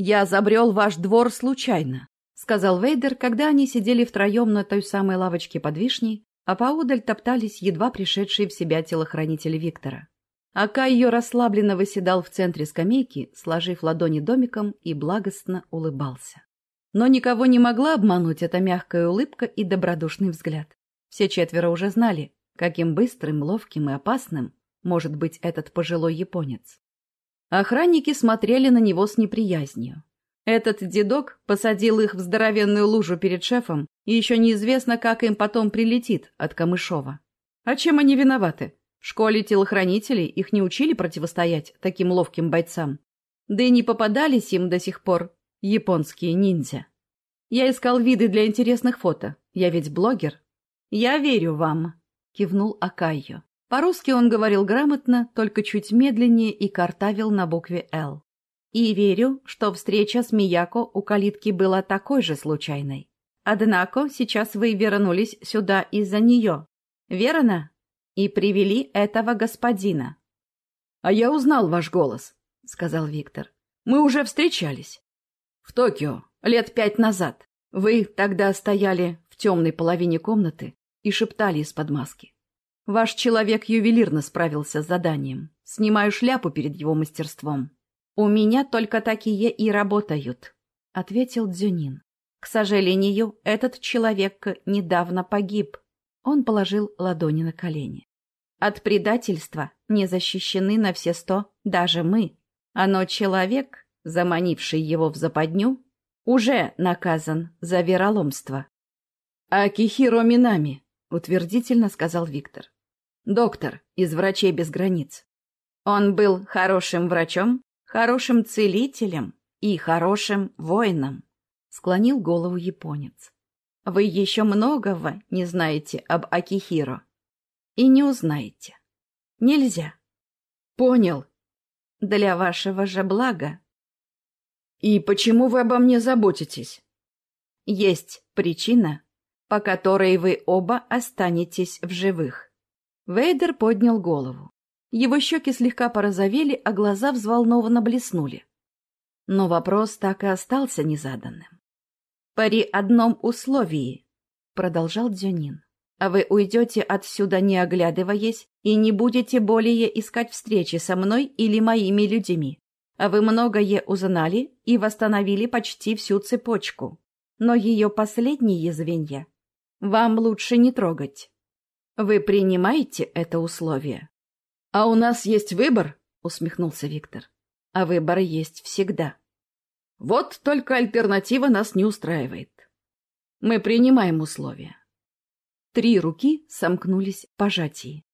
«Я забрел ваш двор случайно», — сказал Вейдер, когда они сидели втроем на той самой лавочке под вишней, а поодаль топтались едва пришедшие в себя телохранители Виктора. Ака ее расслабленно выседал в центре скамейки, сложив ладони домиком и благостно улыбался. Но никого не могла обмануть эта мягкая улыбка и добродушный взгляд. Все четверо уже знали, каким быстрым, ловким и опасным может быть этот пожилой японец. Охранники смотрели на него с неприязнью. Этот дедок посадил их в здоровенную лужу перед шефом, и еще неизвестно, как им потом прилетит от Камышова. А чем они виноваты? В школе телохранителей их не учили противостоять таким ловким бойцам. Да и не попадались им до сих пор японские ниндзя. Я искал виды для интересных фото. Я ведь блогер. Я верю вам, кивнул Акайо. По-русски он говорил грамотно, только чуть медленнее и картавил на букве «Л». И верю, что встреча с Мияко у калитки была такой же случайной. Однако сейчас вы вернулись сюда из-за нее. Верно? И привели этого господина. — А я узнал ваш голос, — сказал Виктор. — Мы уже встречались. В Токио, лет пять назад. Вы тогда стояли в темной половине комнаты и шептали из-под маски. Ваш человек ювелирно справился с заданием. Снимаю шляпу перед его мастерством. «У меня только такие и работают», — ответил Дзюнин. «К сожалению, этот человек недавно погиб». Он положил ладони на колени. «От предательства не защищены на все сто даже мы. Но человек, заманивший его в западню, уже наказан за вероломство». «Акихиро Минами», — утвердительно сказал Виктор. «Доктор из «Врачей без границ». Он был хорошим врачом, хорошим целителем и хорошим воином, склонил голову японец. Вы еще многого не знаете об Акихиро. И не узнаете. Нельзя. Понял. Для вашего же блага. И почему вы обо мне заботитесь? Есть причина, по которой вы оба останетесь в живых. Вейдер поднял голову. Его щеки слегка порозовели, а глаза взволнованно блеснули. Но вопрос так и остался незаданным. «При одном условии», — продолжал Дзюнин, «а вы уйдете отсюда, не оглядываясь, и не будете более искать встречи со мной или моими людьми. А вы многое узнали и восстановили почти всю цепочку. Но ее последние звенья вам лучше не трогать. Вы принимаете это условие?» «А у нас есть выбор?» — усмехнулся Виктор. «А выбор есть всегда. Вот только альтернатива нас не устраивает. Мы принимаем условия». Три руки сомкнулись в пожатии.